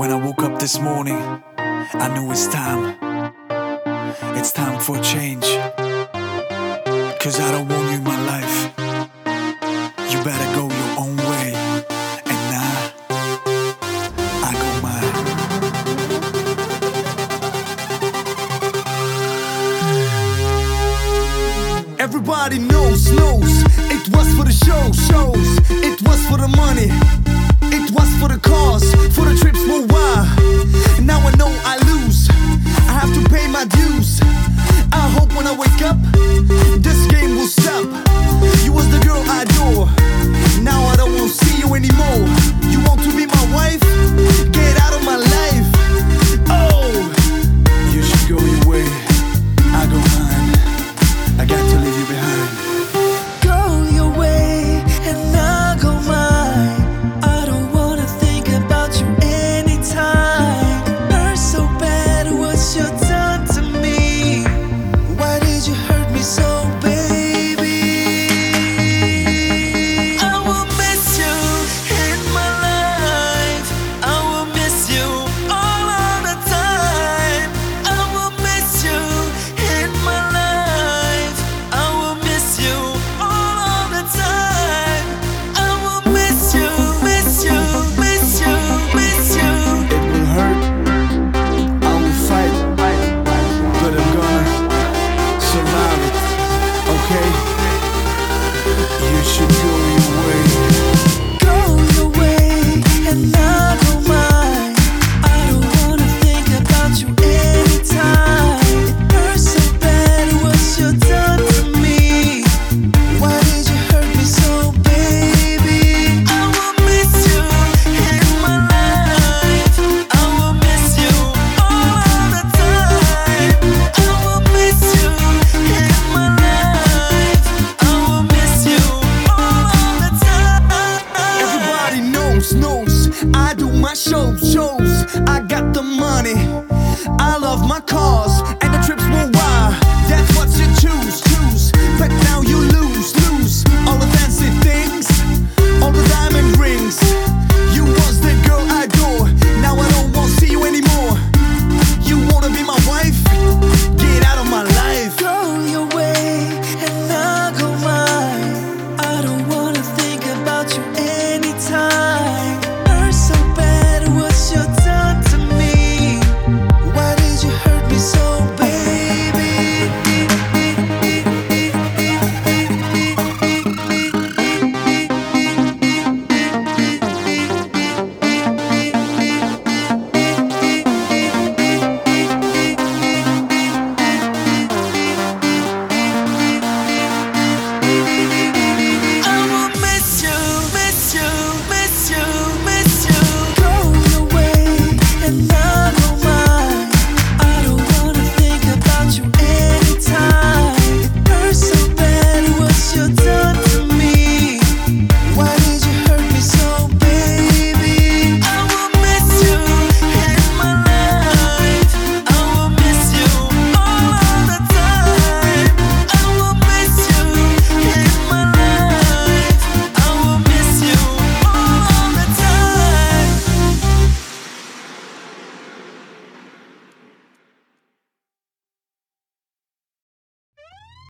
When I woke up this morning, I knew it's time. It's time for change. Cause I don't want you in my life. You better go your own way. And now, I go mine. Everybody knows, knows. It was for the show, shows. It shows, shows. I got the money. I love my cars and the trips